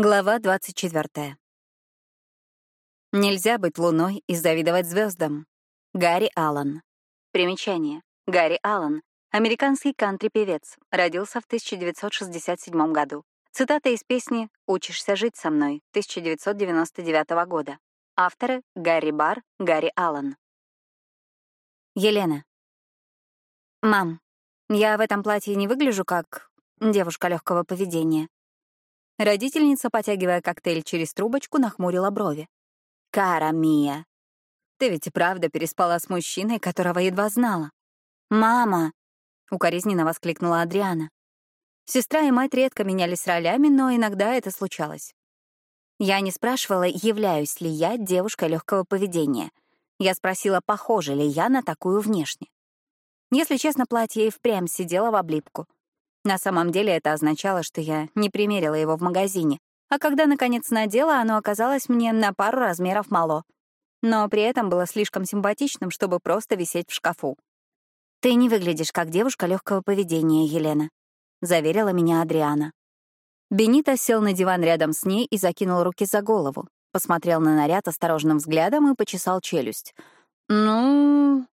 Глава 24. Нельзя быть луной и завидовать звездам. Гарри Аллан. Примечание. Гарри Аллан — американский кантри-певец, родился в 1967 году. Цитата из песни «Учишься жить со мной» 1999 года. Авторы — Гарри Бар, Гарри Аллан. Елена. «Мам, я в этом платье не выгляжу как девушка легкого поведения?» Родительница, потягивая коктейль через трубочку, нахмурила брови. «Кара Мия, ты ведь и правда переспала с мужчиной, которого едва знала». «Мама!» — укоризненно воскликнула Адриана. Сестра и мать редко менялись ролями, но иногда это случалось. Я не спрашивала, являюсь ли я девушкой легкого поведения. Я спросила, похожа ли я на такую внешне. Если честно, платье и впрямь сидело в облипку — на самом деле это означало, что я не примерила его в магазине, а когда, наконец, надела, оно оказалось мне на пару размеров мало. Но при этом было слишком симпатичным, чтобы просто висеть в шкафу. «Ты не выглядишь как девушка легкого поведения, Елена», — заверила меня Адриана. Бенита сел на диван рядом с ней и закинул руки за голову, посмотрел на наряд осторожным взглядом и почесал челюсть. «Ну...»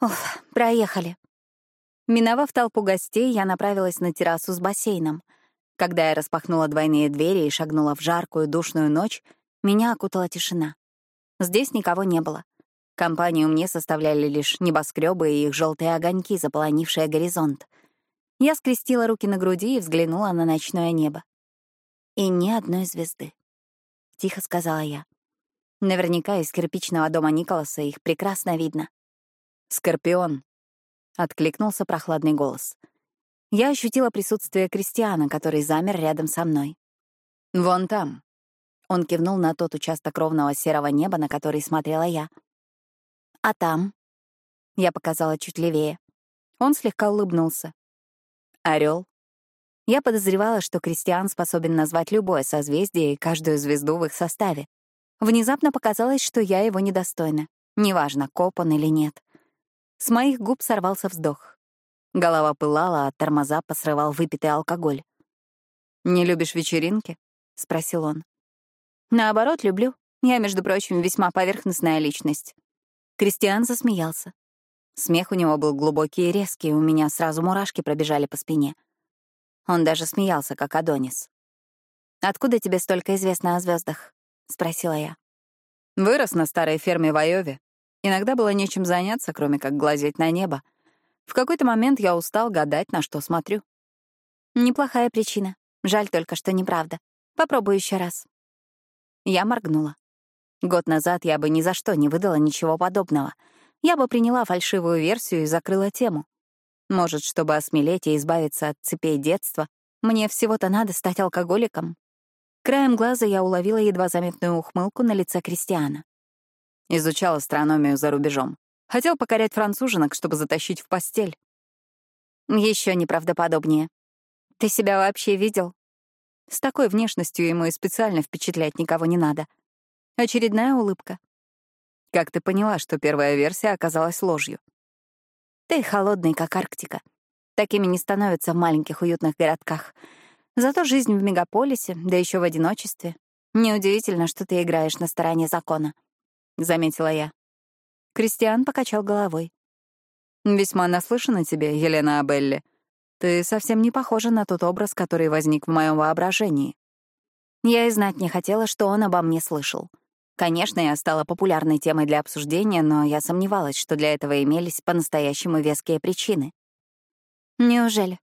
Уф, проехали. Миновав толпу гостей, я направилась на террасу с бассейном. Когда я распахнула двойные двери и шагнула в жаркую, душную ночь, меня окутала тишина. Здесь никого не было. Компанию мне составляли лишь небоскребы и их желтые огоньки, заполонившие горизонт. Я скрестила руки на груди и взглянула на ночное небо. «И ни одной звезды», — тихо сказала я. Наверняка из кирпичного дома Николаса их прекрасно видно. «Скорпион», — откликнулся прохладный голос. Я ощутила присутствие Кристиана, который замер рядом со мной. «Вон там». Он кивнул на тот участок ровного серого неба, на который смотрела я. «А там?» Я показала чуть левее. Он слегка улыбнулся. Орел. Я подозревала, что Кристиан способен назвать любое созвездие и каждую звезду в их составе. Внезапно показалось, что я его недостойна. Неважно, коп он или нет. С моих губ сорвался вздох. Голова пылала, а тормоза посрывал выпитый алкоголь. «Не любишь вечеринки?» — спросил он. «Наоборот, люблю. Я, между прочим, весьма поверхностная личность». Кристиан засмеялся. Смех у него был глубокий и резкий, у меня сразу мурашки пробежали по спине. Он даже смеялся, как Адонис. «Откуда тебе столько известно о звездах? спросила я. «Вырос на старой ферме в Айове. Иногда было нечем заняться, кроме как глазеть на небо. В какой-то момент я устал гадать, на что смотрю. Неплохая причина. Жаль только, что неправда. Попробую еще раз. Я моргнула. Год назад я бы ни за что не выдала ничего подобного. Я бы приняла фальшивую версию и закрыла тему. Может, чтобы осмелеть и избавиться от цепей детства, мне всего-то надо стать алкоголиком. Краем глаза я уловила едва заметную ухмылку на лице Кристиана. Изучал астрономию за рубежом. Хотел покорять француженок, чтобы затащить в постель. Еще неправдоподобнее. Ты себя вообще видел? С такой внешностью ему и специально впечатлять никого не надо. Очередная улыбка. Как ты поняла, что первая версия оказалась ложью? Ты холодный, как Арктика. Такими не становятся в маленьких уютных городках. Зато жизнь в мегаполисе, да еще в одиночестве. Неудивительно, что ты играешь на стороне закона. — заметила я. Кристиан покачал головой. «Весьма наслышана тебе, Елена Абелли. Ты совсем не похожа на тот образ, который возник в моем воображении». Я и знать не хотела, что он обо мне слышал. Конечно, я стала популярной темой для обсуждения, но я сомневалась, что для этого имелись по-настоящему веские причины. Неужели?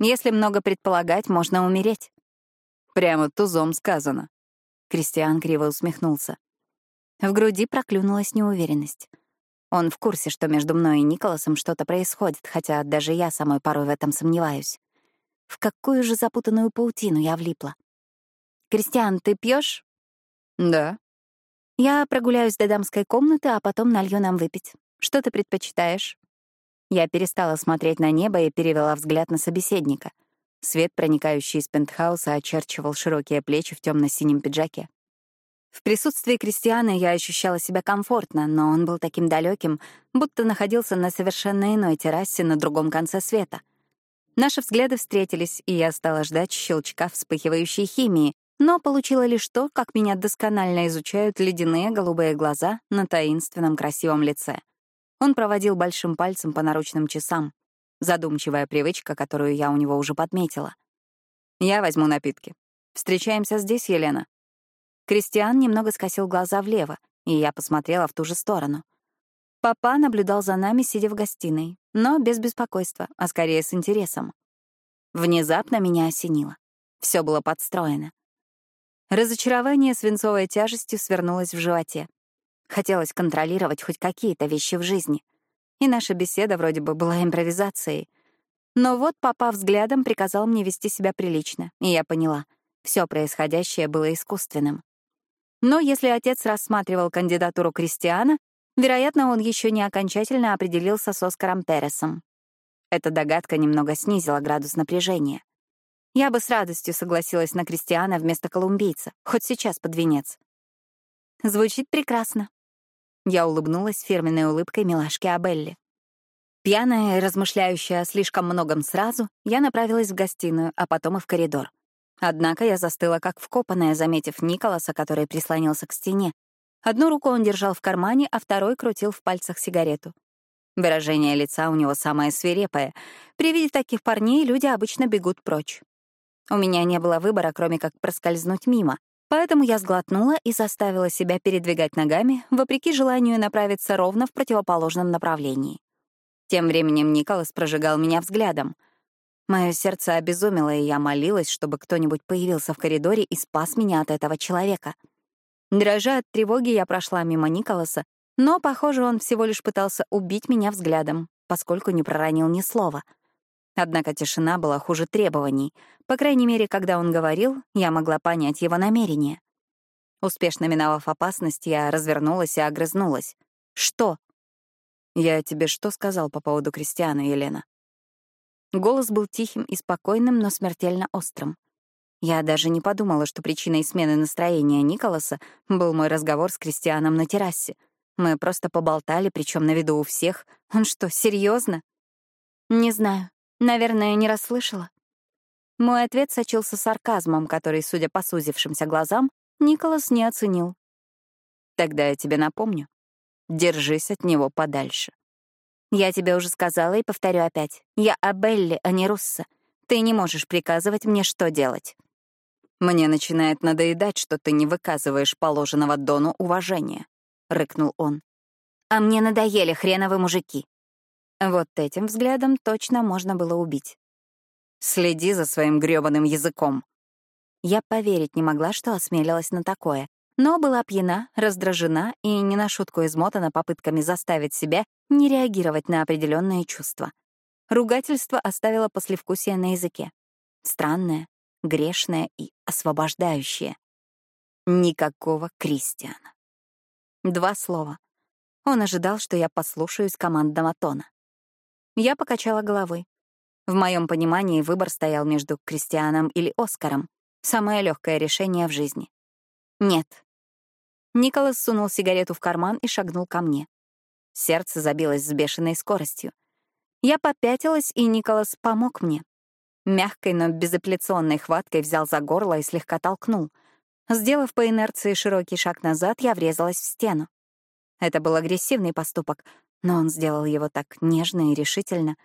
Если много предполагать, можно умереть. Прямо тузом сказано. Кристиан криво усмехнулся. В груди проклюнулась неуверенность. Он в курсе, что между мной и Николасом что-то происходит, хотя даже я самой порой в этом сомневаюсь. В какую же запутанную паутину я влипла? «Кристиан, ты пьешь? «Да». «Я прогуляюсь до дамской комнаты, а потом налью нам выпить. Что ты предпочитаешь?» Я перестала смотреть на небо и перевела взгляд на собеседника. Свет, проникающий из пентхауса, очерчивал широкие плечи в темно синем пиджаке. В присутствии Кристиана я ощущала себя комфортно, но он был таким далеким, будто находился на совершенно иной террасе на другом конце света. Наши взгляды встретились, и я стала ждать щелчка вспыхивающей химии, но получила лишь то, как меня досконально изучают ледяные голубые глаза на таинственном красивом лице. Он проводил большим пальцем по наручным часам. Задумчивая привычка, которую я у него уже подметила. «Я возьму напитки. Встречаемся здесь, Елена?» Кристиан немного скосил глаза влево, и я посмотрела в ту же сторону. Папа наблюдал за нами, сидя в гостиной, но без беспокойства, а скорее с интересом. Внезапно меня осенило. Все было подстроено. Разочарование свинцовой тяжестью свернулось в животе. Хотелось контролировать хоть какие-то вещи в жизни. И наша беседа вроде бы была импровизацией. Но вот папа взглядом приказал мне вести себя прилично, и я поняла — все происходящее было искусственным. Но если отец рассматривал кандидатуру Кристиана, вероятно, он еще не окончательно определился с Оскаром Пересом. Эта догадка немного снизила градус напряжения. Я бы с радостью согласилась на Кристиана вместо колумбийца, хоть сейчас под венец. Звучит прекрасно. Я улыбнулась фирменной улыбкой милашки Абелли. Пьяная и размышляющая о слишком многом сразу, я направилась в гостиную, а потом и в коридор. Однако я застыла как вкопанная, заметив Николаса, который прислонился к стене. Одну руку он держал в кармане, а второй крутил в пальцах сигарету. Выражение лица у него самое свирепое. При виде таких парней люди обычно бегут прочь. У меня не было выбора, кроме как проскользнуть мимо, поэтому я сглотнула и заставила себя передвигать ногами, вопреки желанию направиться ровно в противоположном направлении. Тем временем Николас прожигал меня взглядом. Мое сердце обезумело, и я молилась, чтобы кто-нибудь появился в коридоре и спас меня от этого человека. Дрожа от тревоги, я прошла мимо Николаса но, похоже, он всего лишь пытался убить меня взглядом, поскольку не проронил ни слова. Однако тишина была хуже требований. По крайней мере, когда он говорил, я могла понять его намерение. Успешно миновав опасность, я развернулась и огрызнулась. «Что?» «Я тебе что сказал по поводу Кристиана, Елена?» Голос был тихим и спокойным, но смертельно острым. Я даже не подумала, что причиной смены настроения Николаса был мой разговор с Кристианом на террасе — мы просто поболтали, причем на виду у всех. Он что, серьезно? Не знаю. Наверное, не расслышала. Мой ответ сочился сарказмом, который, судя по сузившимся глазам, Николас не оценил. Тогда я тебе напомню. Держись от него подальше. Я тебе уже сказала и повторю опять. Я Абелли, а не Русса. Ты не можешь приказывать мне, что делать. Мне начинает надоедать, что ты не выказываешь положенного Дону уважения. — рыкнул он. «А мне надоели хреновы мужики». Вот этим взглядом точно можно было убить. «Следи за своим грёбаным языком». Я поверить не могла, что осмелилась на такое, но была пьяна, раздражена и не на шутку измотана попытками заставить себя не реагировать на определенные чувства. Ругательство оставило послевкусие на языке. Странное, грешное и освобождающее. Никакого Кристиана. Два слова. Он ожидал, что я послушаюсь командного тона. Я покачала головой. В моем понимании выбор стоял между Кристианом или Оскаром. Самое легкое решение в жизни. Нет. Николас сунул сигарету в карман и шагнул ко мне. Сердце забилось с бешеной скоростью. Я попятилась, и Николас помог мне. Мягкой, но безапелляционной хваткой взял за горло и слегка толкнул — Сделав по инерции широкий шаг назад, я врезалась в стену. Это был агрессивный поступок, но он сделал его так нежно и решительно.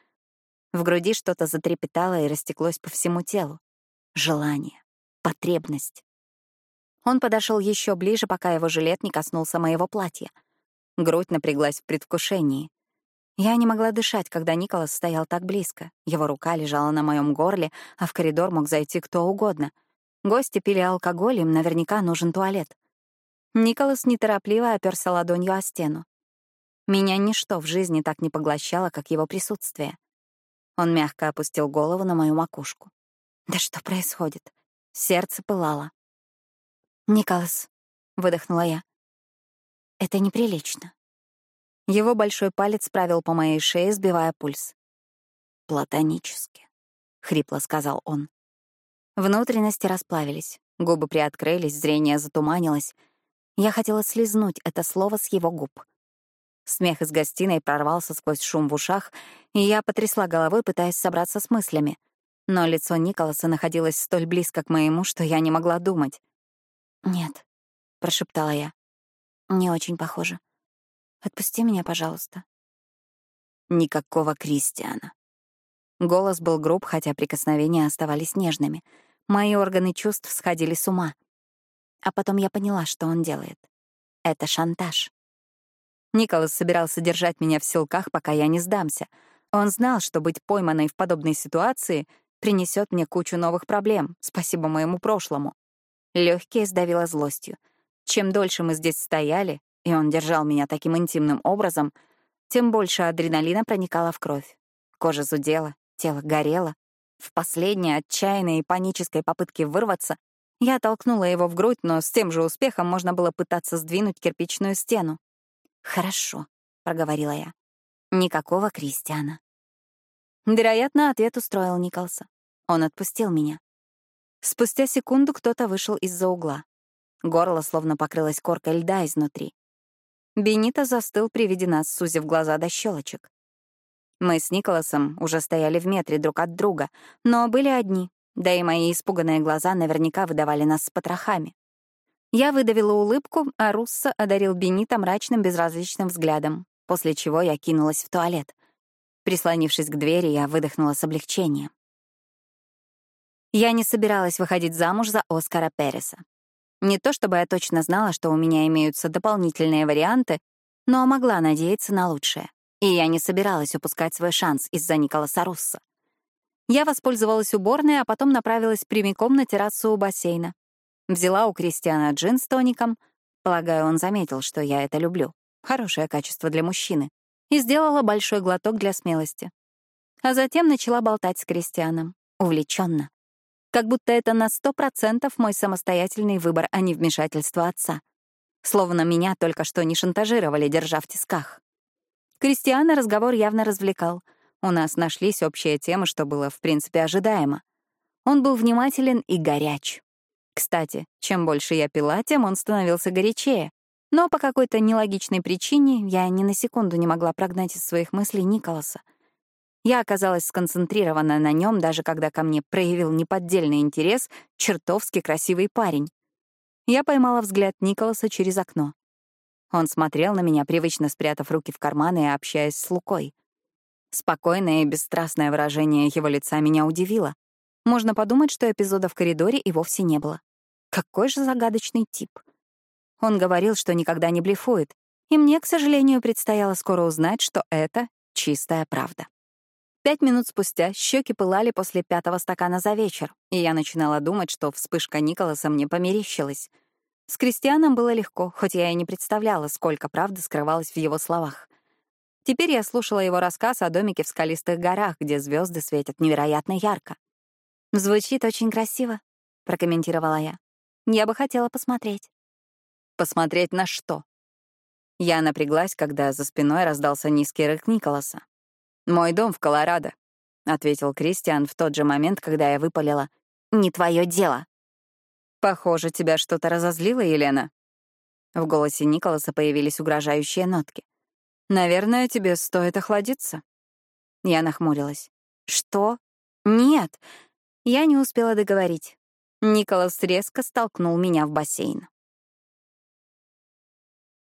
В груди что-то затрепетало и растеклось по всему телу. Желание, потребность. Он подошел еще ближе, пока его жилет не коснулся моего платья. Грудь напряглась в предвкушении. Я не могла дышать, когда Николас стоял так близко. Его рука лежала на моем горле, а в коридор мог зайти кто угодно — Гости пили алкоголь, им наверняка нужен туалет. Николас неторопливо оперся ладонью о стену. Меня ничто в жизни так не поглощало, как его присутствие. Он мягко опустил голову на мою макушку. Да что происходит? Сердце пылало. «Николас», — выдохнула я, — «это неприлично». Его большой палец правил по моей шее, сбивая пульс. «Платонически», — хрипло сказал он. Внутренности расплавились, губы приоткрылись, зрение затуманилось. Я хотела слезнуть это слово с его губ. Смех из гостиной прорвался сквозь шум в ушах, и я потрясла головой, пытаясь собраться с мыслями. Но лицо Николаса находилось столь близко к моему, что я не могла думать. «Нет», — прошептала я. «Не очень похоже. Отпусти меня, пожалуйста». Никакого Кристиана. Голос был груб, хотя прикосновения оставались нежными. Мои органы чувств сходили с ума. А потом я поняла, что он делает. Это шантаж. Николас собирался держать меня в силках, пока я не сдамся. Он знал, что быть пойманной в подобной ситуации принесет мне кучу новых проблем, спасибо моему прошлому. Легкие сдавило злостью. Чем дольше мы здесь стояли, и он держал меня таким интимным образом, тем больше адреналина проникало в кровь. Кожа зудела, тело горело. В последней отчаянной и панической попытке вырваться я толкнула его в грудь, но с тем же успехом можно было пытаться сдвинуть кирпичную стену. «Хорошо», — проговорила я. «Никакого Кристиана». Вероятно, ответ устроил Николса. Он отпустил меня. Спустя секунду кто-то вышел из-за угла. Горло словно покрылось коркой льда изнутри. Бенита застыл при виде нас, сузив глаза до щелочек. Мы с Николасом уже стояли в метре друг от друга, но были одни, да и мои испуганные глаза наверняка выдавали нас с потрохами. Я выдавила улыбку, а Руссо одарил Бенита мрачным безразличным взглядом, после чего я кинулась в туалет. Прислонившись к двери, я выдохнула с облегчением. Я не собиралась выходить замуж за Оскара Переса. Не то чтобы я точно знала, что у меня имеются дополнительные варианты, но могла надеяться на лучшее. И я не собиралась упускать свой шанс из-за Николаса Русса. Я воспользовалась уборной, а потом направилась прямиком на террасу у бассейна. Взяла у Кристиана джин с тоником. Полагаю, он заметил, что я это люблю. Хорошее качество для мужчины. И сделала большой глоток для смелости. А затем начала болтать с Кристианом. Увлеченно. Как будто это на сто процентов мой самостоятельный выбор, а не вмешательство отца. Словно меня только что не шантажировали, держа в тисках. Кристиана разговор явно развлекал. У нас нашлись общие темы, что было, в принципе, ожидаемо. Он был внимателен и горяч. Кстати, чем больше я пила, тем он становился горячее. Но по какой-то нелогичной причине я ни на секунду не могла прогнать из своих мыслей Николаса. Я оказалась сконцентрирована на нем, даже когда ко мне проявил неподдельный интерес чертовски красивый парень. Я поймала взгляд Николаса через окно. Он смотрел на меня, привычно спрятав руки в карманы и общаясь с Лукой. Спокойное и бесстрастное выражение его лица меня удивило. Можно подумать, что эпизода в коридоре и вовсе не было. Какой же загадочный тип. Он говорил, что никогда не блефует, и мне, к сожалению, предстояло скоро узнать, что это чистая правда. Пять минут спустя щеки пылали после пятого стакана за вечер, и я начинала думать, что вспышка Николаса мне померещилась. С Кристианом было легко, хоть я и не представляла, сколько правды скрывалось в его словах. Теперь я слушала его рассказ о домике в скалистых горах, где звезды светят невероятно ярко. «Звучит очень красиво», — прокомментировала я. Я бы хотела посмотреть. Посмотреть на что? Я напряглась, когда за спиной раздался низкий рык Николаса. «Мой дом в Колорадо», — ответил Кристиан в тот же момент, когда я выпалила. «Не твое дело». «Похоже, тебя что-то разозлило, Елена». В голосе Николаса появились угрожающие нотки. «Наверное, тебе стоит охладиться». Я нахмурилась. «Что? Нет!» Я не успела договорить. Николас резко столкнул меня в бассейн.